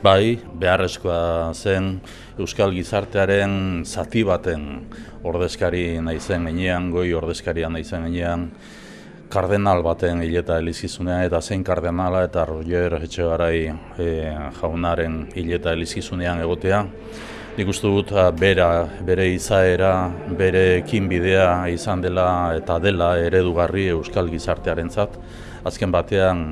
Bai, beharrezkoa zen Euskal Gizartearen zati baten ordezkari nahi zen enean, goi ordezkaria nahi zen enean, kardenal baten hileta elizizunean eta zein kardenala eta Roger Etxegarai e, jaunaren hileta elizizunean egotea. Nik uste dut bera, bere izaera, bere ekinbidea izan dela eta dela eredugarri Euskal Gizartearentzat. Azken batean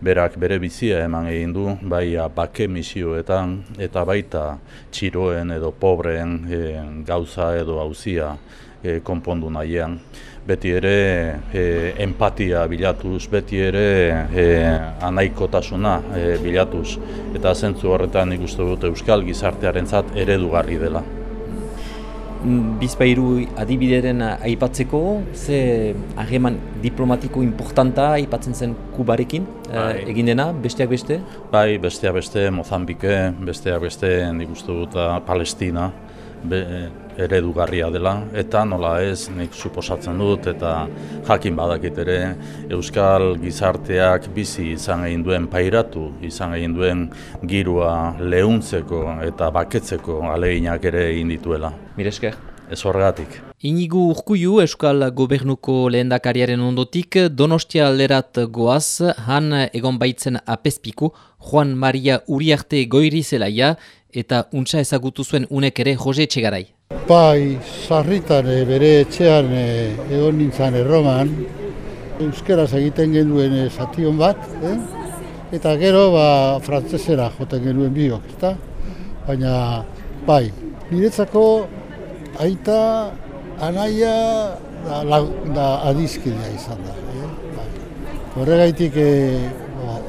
berak bere bizia eman egin du, bai bake misioetan eta baita txiroen edo pobreen e, gauza edo hauzia e, konpondu nahian. Beti ere e, empatia bilatuz, beti ere e, anaikotasuna e, bilatuz. Eta zentzu horretan ikustu dut Euskal gizartearentzat eredugarri dela. Bizpairu adibideren aipatzeko, ze hageman diplomatiko importanta aipatzen zen Kubarekin bai. egin dena, besteak beste? Bai, besteak beste Mozambike, besteak beste nik uste dut Palestina, be, eredugarria dela eta nola ez nik suposatzen dut eta jakin badakit ere euskal gizarteak bizi izan egin duen pairatu izan egin duen girua leuntzeko eta baketzeko aleginak ere egin dituela. Miresker. Ez horregatik. Inigu urkuiu Euskal Gobernuko lehendakariaren ondotik Donostia alderat goaz, han egon baitzen apezpiku Juan Maria Uriarte goiri zelaia eta untsa ezagutu zuen unek ere Jose Etxegarai. Bai, sarritan eh, bere etxean eh, egon nintzen erroman, euskeraz egiten genuen e, zation bat, eh? eta gero ba, frantzesera joten genuen biok, eta? Baina, bai, niretzako aita anaia da, la, da adizkidea izan da. Eh? Bai. Horregaitik e,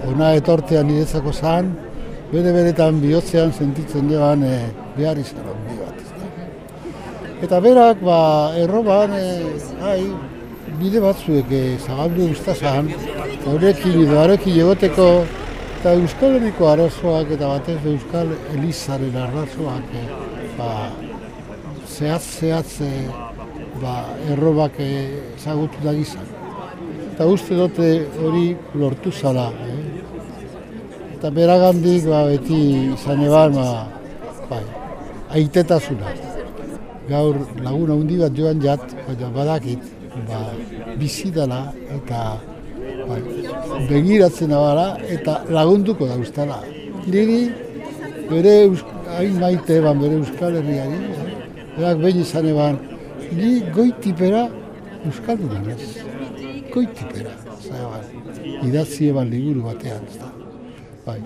ona etortean niretzako zan, bere beretan bihotzean sentitzen duan e, behar izan bat. Eta berak, ba, erroban, e, ai, bide batzuek e, zagaldu ustazan, horrekin edo harekin egoteko, eta Euskal Herriko arazoak eta batez Euskal Elizaren arazoak, e, ba, zehatz, zehatz, e, ba, errobak ezagutu da gizan. Eta uste dute hori lortu zala, eh? Eta beragandik ba, beti izan eban, ba, bai, aitetasuna. Gaur laguna hundi bat joan jat, baina badakit, ba, bizi dela eta bai, begiratzen abara eta lagunduko da ustala. Niri bere hain maite eban bere euskal herriari, berak behin izan eban, ni goitipera euskal dudan ez. Goitipera, idatzi eban liburu batean. Ez bai.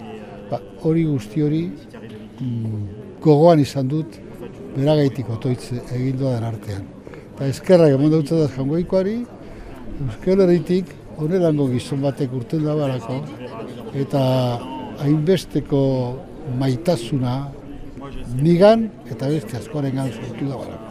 Ba, hori guzti hori mm, gogoan izan dut beragaitik otoitz egin den artean. Eta eskerra egon dut da jangoikoari, Euskal Herritik onerango gizon batek urten da barako, eta hainbesteko maitasuna nigan eta beste askoren sortu da barako.